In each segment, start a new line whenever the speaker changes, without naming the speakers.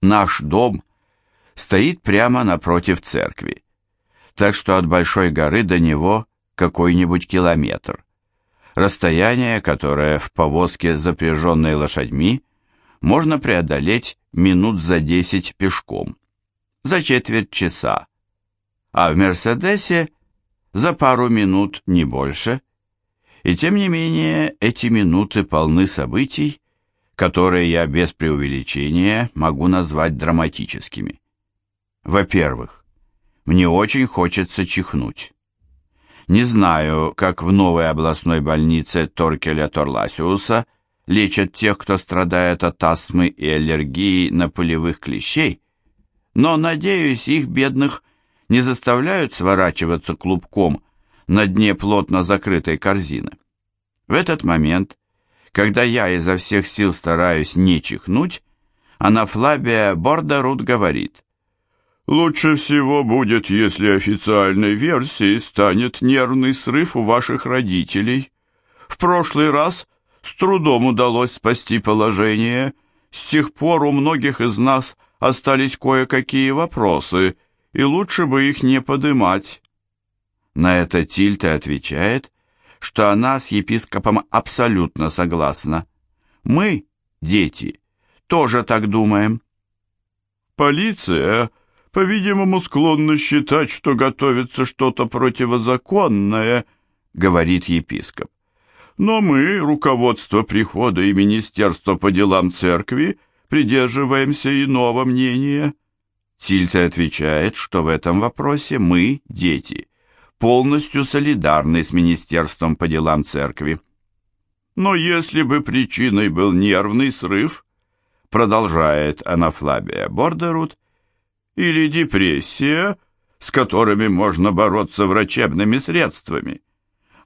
наш дом стоит прямо напротив церкви, так что от Большой горы до него какой-нибудь километр. Расстояние, которое в повозке, запряженной лошадьми, можно преодолеть минут за десять пешком, за четверть часа, а в «Мерседесе» за пару минут не больше. И тем не менее эти минуты полны событий, которые я без преувеличения могу назвать драматическими. Во-первых, мне очень хочется чихнуть. Не знаю, как в новой областной больнице Торкеля Торласиуса лечат тех, кто страдает от астмы и аллергии на полевых клещей, но, надеюсь, их бедных не заставляют сворачиваться клубком на дне плотно закрытой корзины. В этот момент, когда я изо всех сил стараюсь не чихнуть, Анафлабия Бордерут говорит, «Лучше всего будет, если официальной версией станет нервный срыв у ваших родителей. В прошлый раз с трудом удалось спасти положение. С тех пор у многих из нас остались кое-какие вопросы, и лучше бы их не подымать. На это Тильта отвечает, что она с епископом абсолютно согласна. Мы, дети, тоже так думаем. Полиция, по-видимому, склонна считать, что готовится что-то противозаконное, говорит епископ. Но мы, руководство прихода и Министерство по делам церкви, придерживаемся иного мнения. Тильта отвечает, что в этом вопросе мы, дети, полностью солидарны с Министерством по делам церкви. Но если бы причиной был нервный срыв, продолжает Анафлабия Бордерут, или депрессия, с которыми можно бороться врачебными средствами,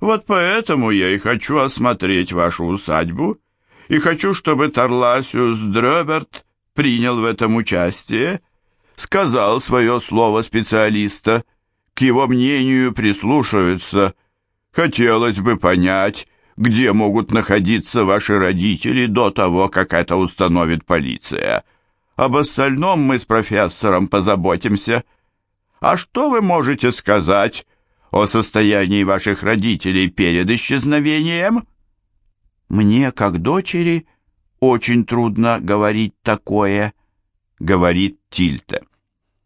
вот поэтому я и хочу осмотреть вашу усадьбу, и хочу, чтобы Тарласиус Дрёберт принял в этом участие, сказал свое слово специалиста, к его мнению прислушаются. Хотелось бы понять, где могут находиться ваши родители до того, как это установит полиция. Об остальном мы с профессором позаботимся. А что вы можете сказать о состоянии ваших родителей перед исчезновением? Мне, как дочери, очень трудно говорить такое, говорит Тильте.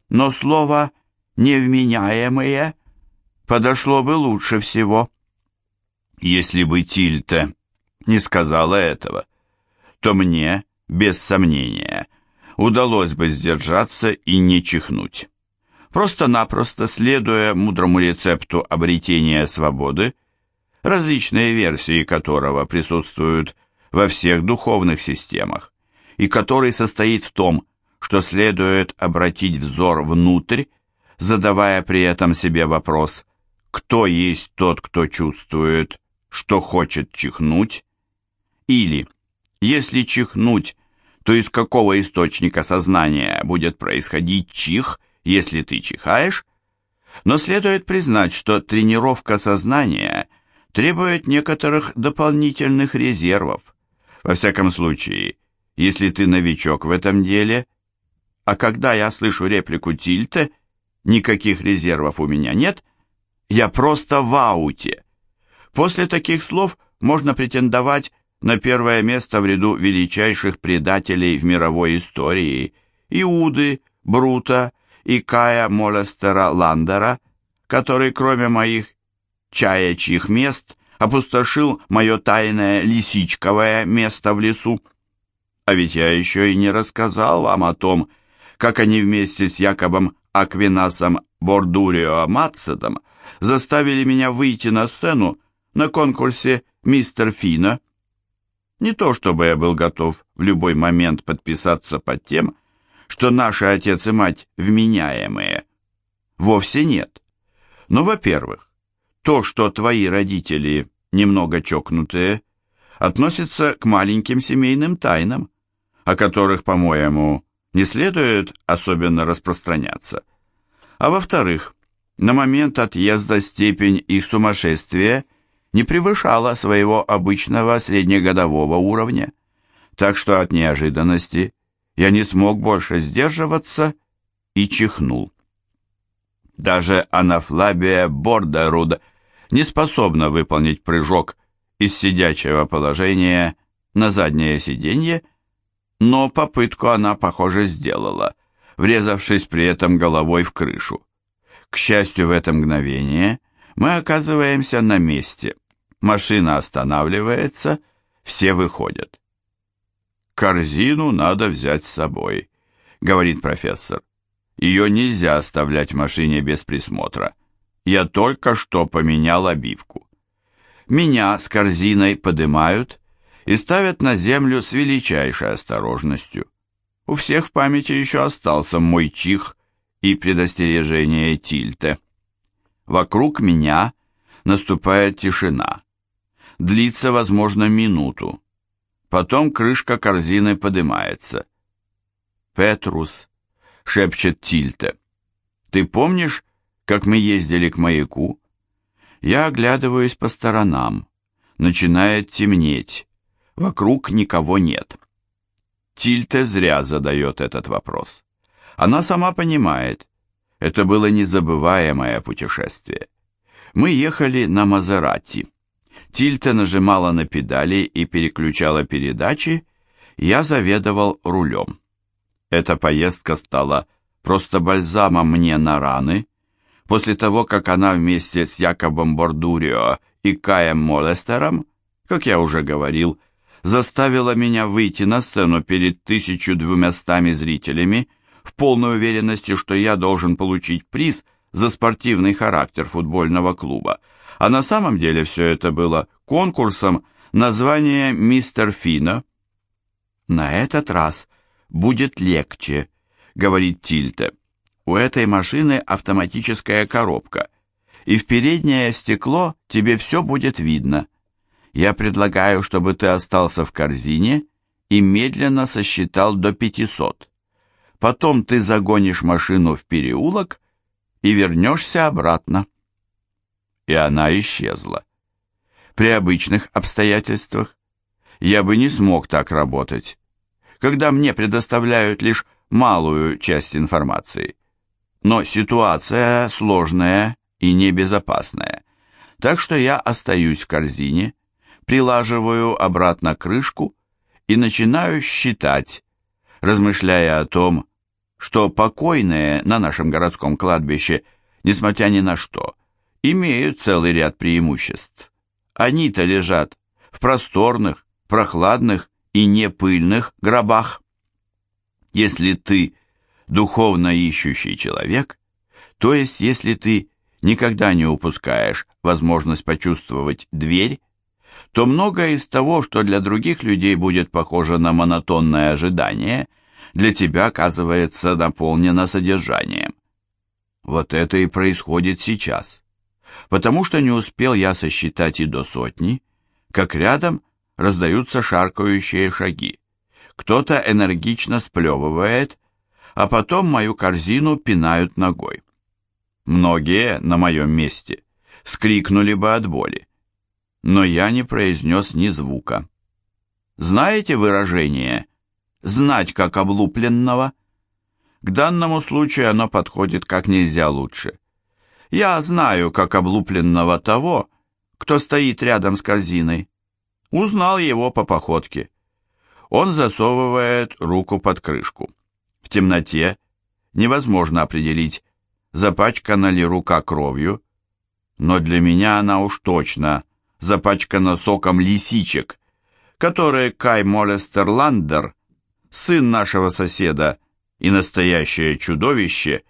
Но слово невменяемые подошло бы лучше всего. Если бы Тильте не сказала этого, то мне, без сомнения, удалось бы сдержаться и не чихнуть. Просто-напросто следуя мудрому рецепту обретения свободы, различные версии которого присутствуют во всех духовных системах, и который состоит в том, что следует обратить взор внутрь задавая при этом себе вопрос, кто есть тот, кто чувствует, что хочет чихнуть, или, если чихнуть, то из какого источника сознания будет происходить чих, если ты чихаешь, но следует признать, что тренировка сознания требует некоторых дополнительных резервов. Во всяком случае, если ты новичок в этом деле, а когда я слышу реплику Тильте, никаких резервов у меня нет, я просто в ауте. После таких слов можно претендовать на первое место в ряду величайших предателей в мировой истории Иуды, Брута и Кая Молестера Ландера, который, кроме моих чаячьих мест, опустошил мое тайное лисичковое место в лесу. А ведь я еще и не рассказал вам о том, как они вместе с Якобом Аквинасом Бордурио Матседом заставили меня выйти на сцену на конкурсе «Мистер Фина». Не то чтобы я был готов в любой момент подписаться под тем, что наши отец и мать вменяемые. Вовсе нет. Но, во-первых, то, что твои родители немного чокнутые, относится к маленьким семейным тайнам, о которых, по-моему, не следует особенно распространяться. А во-вторых, на момент отъезда степень их сумасшествия не превышала своего обычного среднегодового уровня, так что от неожиданности Я не смог больше сдерживаться и чихнул. Даже Анафлабия Бордеруда не способна выполнить прыжок из сидячего положения на заднее сиденье, но попытку она, похоже, сделала, врезавшись при этом головой в крышу. К счастью, в это мгновение мы оказываемся на месте. Машина останавливается, все выходят. «Корзину надо взять с собой», — говорит профессор. «Ее нельзя оставлять в машине без присмотра. Я только что поменял обивку». Меня с корзиной подымают и ставят на землю с величайшей осторожностью. У всех в памяти еще остался мой чих и предостережение Тильте. Вокруг меня наступает тишина. Длится, возможно, минуту. Потом крышка корзины поднимается. «Петрус», — шепчет Тильте, — «ты помнишь, как мы ездили к маяку?» Я оглядываюсь по сторонам. Начинает темнеть. Вокруг никого нет. Тильте зря задает этот вопрос. Она сама понимает, это было незабываемое путешествие. Мы ехали на Мазерати. Тильте нажимала на педали и переключала передачи, я заведовал рулем. Эта поездка стала просто бальзамом мне на раны, после того, как она вместе с Якобом Бордурио и Каем Молестером, как я уже говорил, заставила меня выйти на сцену перед 1200 зрителями в полной уверенности, что я должен получить приз за спортивный характер футбольного клуба, а на самом деле все это было конкурсом названия «Мистер Фина». «На этот раз будет легче», — говорит Тильте. У этой машины автоматическая коробка, и в переднее стекло тебе все будет видно. Я предлагаю, чтобы ты остался в корзине и медленно сосчитал до 500. Потом ты загонишь машину в переулок и вернешься обратно. И она исчезла. При обычных обстоятельствах я бы не смог так работать, когда мне предоставляют лишь малую часть информации но ситуация сложная и небезопасная. Так что я остаюсь в корзине, прилаживаю обратно крышку и начинаю считать, размышляя о том, что покойные на нашем городском кладбище, несмотря ни на что, имеют целый ряд преимуществ. Они-то лежат в просторных, прохладных и непыльных гробах. Если ты духовно ищущий человек, то есть если ты никогда не упускаешь возможность почувствовать дверь, то многое из того, что для других людей будет похоже на монотонное ожидание, для тебя оказывается наполнено содержанием. Вот это и происходит сейчас. Потому что не успел я сосчитать и до сотни, как рядом раздаются шаркающие шаги. Кто-то энергично сплевывает, а потом мою корзину пинают ногой. Многие на моем месте скрикнули бы от боли, но я не произнес ни звука. Знаете выражение «знать как облупленного»? К данному случаю оно подходит как нельзя лучше. Я знаю, как облупленного того, кто стоит рядом с корзиной. Узнал его по походке. Он засовывает руку под крышку. В темноте невозможно определить, запачкана ли рука кровью, но для меня она уж точно запачкана соком лисичек, которые Кай Молестерландер, сын нашего соседа и настоящее чудовище,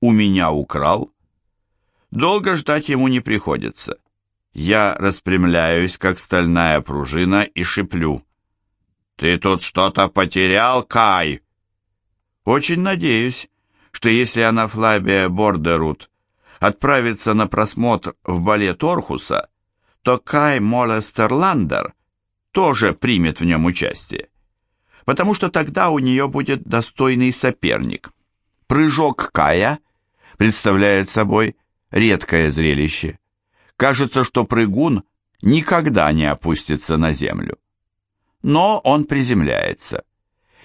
у меня украл. Долго ждать ему не приходится. Я распрямляюсь, как стальная пружина, и шиплю. «Ты тут что-то потерял, Кай?» Очень надеюсь, что если Анафлабия Бордерут отправится на просмотр в балет Орхуса, то Кай Молестерландер тоже примет в нем участие, потому что тогда у нее будет достойный соперник. Прыжок Кая представляет собой редкое зрелище. Кажется, что прыгун никогда не опустится на землю. Но он приземляется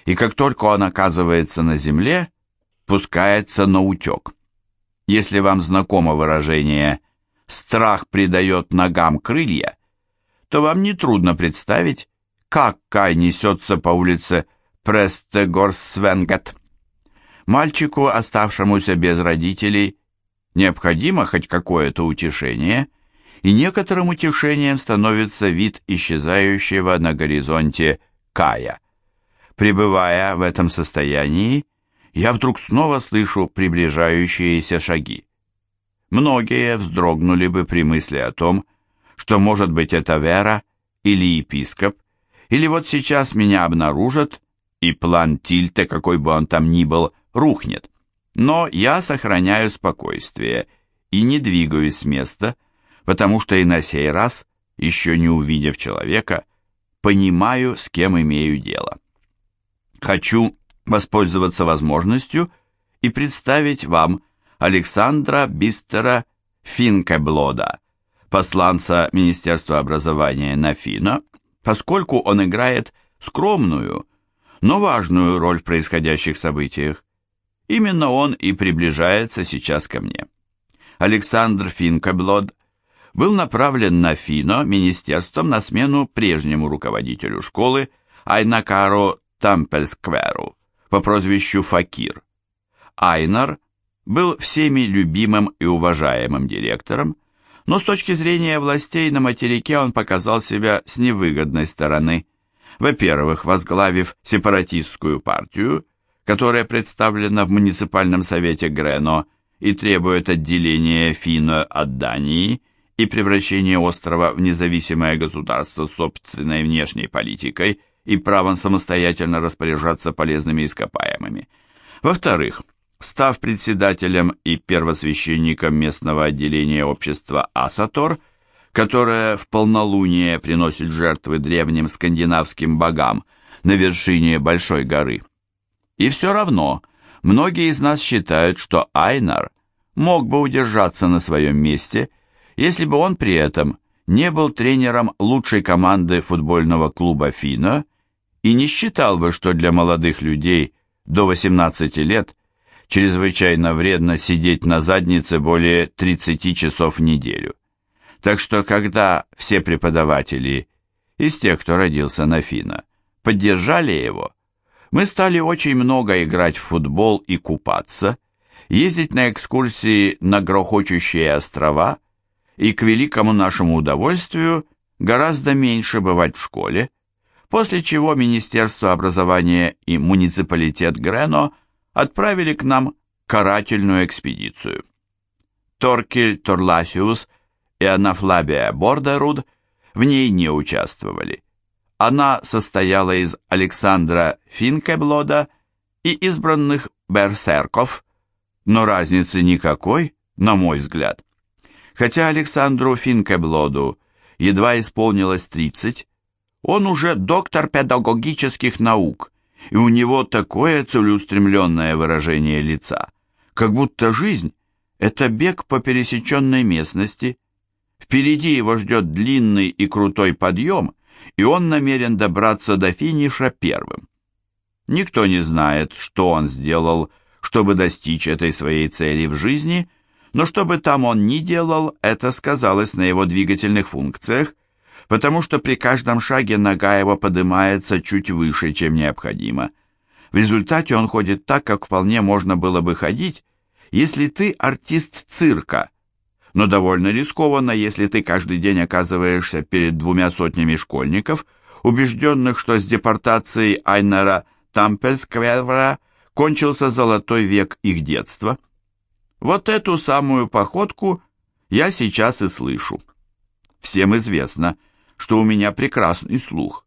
и как только он оказывается на земле, пускается на утек. Если вам знакомо выражение «страх придает ногам крылья», то вам нетрудно представить, как Кай несется по улице Престегорсвенгет. Мальчику, оставшемуся без родителей, необходимо хоть какое-то утешение, и некоторым утешением становится вид исчезающего на горизонте Кая. Пребывая в этом состоянии, я вдруг снова слышу приближающиеся шаги. Многие вздрогнули бы при мысли о том, что, может быть, это Вера или епископ, или вот сейчас меня обнаружат, и план Тильте, какой бы он там ни был, рухнет. Но я сохраняю спокойствие и не двигаюсь с места, потому что и на сей раз, еще не увидев человека, понимаю, с кем имею дело. Хочу воспользоваться возможностью и представить вам Александра Бистера Финкеблода, посланца Министерства образования на Фино, поскольку он играет скромную, но важную роль в происходящих событиях. Именно он и приближается сейчас ко мне. Александр Финкеблод был направлен на Фино министерством на смену прежнему руководителю школы Айнакаро Тампельскверу по прозвищу Факир. Айнар был всеми любимым и уважаемым директором, но с точки зрения властей на материке он показал себя с невыгодной стороны. Во-первых, возглавив сепаратистскую партию, которая представлена в муниципальном совете Грено и требует отделения Фино от Дании и превращения острова в независимое государство с собственной внешней политикой и правом самостоятельно распоряжаться полезными ископаемыми. Во-вторых, став председателем и первосвященником местного отделения общества Асатор, которое в полнолуние приносит жертвы древним скандинавским богам на вершине Большой горы. И все равно многие из нас считают, что Айнар мог бы удержаться на своем месте, если бы он при этом не был тренером лучшей команды футбольного клуба «Фино» и не считал бы, что для молодых людей до 18 лет – чрезвычайно вредно сидеть на заднице более 30 часов в неделю. Так что когда все преподаватели из тех, кто родился на Фина, поддержали его, мы стали очень много играть в футбол и купаться, ездить на экскурсии на грохочущие острова и, к великому нашему удовольствию, гораздо меньше бывать в школе, после чего Министерство образования и муниципалитет Грено – отправили к нам карательную экспедицию. Торкель Торласиус и Анафлабия Бордеруд в ней не участвовали. Она состояла из Александра Финкеблода и избранных берсерков, но разницы никакой, на мой взгляд. Хотя Александру Финкеблоду едва исполнилось 30, он уже доктор педагогических наук и у него такое целеустремленное выражение лица, как будто жизнь – это бег по пересеченной местности. Впереди его ждет длинный и крутой подъем, и он намерен добраться до финиша первым. Никто не знает, что он сделал, чтобы достичь этой своей цели в жизни, но что бы там он ни делал, это сказалось на его двигательных функциях, потому что при каждом шаге нога его поднимается чуть выше, чем необходимо. В результате он ходит так, как вполне можно было бы ходить, если ты артист цирка, но довольно рискованно, если ты каждый день оказываешься перед двумя сотнями школьников, убежденных, что с депортацией Айнера Тампельсквевра кончился золотой век их детства. Вот эту самую походку я сейчас и слышу. Всем известно, что у меня прекрасный слух.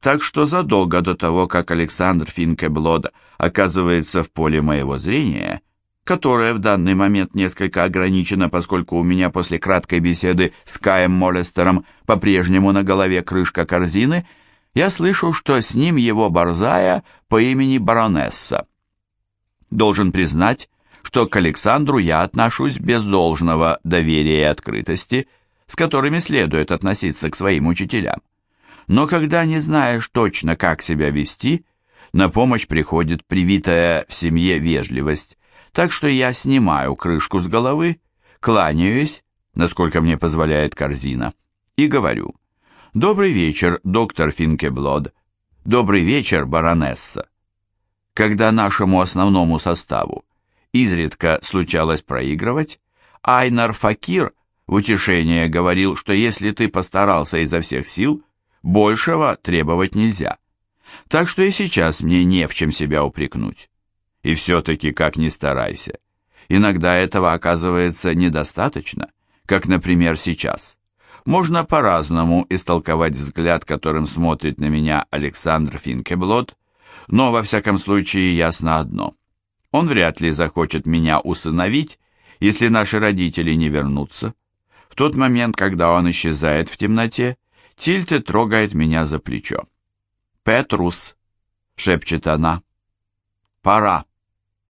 Так что задолго до того, как Александр Финкеблод оказывается в поле моего зрения, которое в данный момент несколько ограничено, поскольку у меня после краткой беседы с Каем Молестером по-прежнему на голове крышка корзины, я слышу, что с ним его борзая по имени баронесса. Должен признать, что к Александру я отношусь без должного доверия и открытости – с которыми следует относиться к своим учителям. Но когда не знаешь точно, как себя вести, На помощь приходит привитая в семье вежливость, так что я снимаю крышку с головы, кланяюсь, насколько мне позволяет корзина, и говорю «Добрый вечер, доктор Финкеблод. Добрый вечер, баронесса». Когда нашему основному составу изредка случалось проигрывать, Айнар Факир в утешение говорил, что если ты постарался изо всех сил, большего требовать нельзя. Так что и сейчас мне не в чем себя упрекнуть. И все-таки, как ни старайся, иногда этого оказывается недостаточно, как, например, сейчас. Можно по-разному истолковать взгляд, которым смотрит на меня Александр Финкеблот, но, во всяком случае, ясно одно. Он вряд ли захочет меня усыновить, если наши родители не вернутся. Тот момент, когда он исчезает в темноте, Тильте трогает меня за плечо. «Петрус», — шепчет она, — «пора».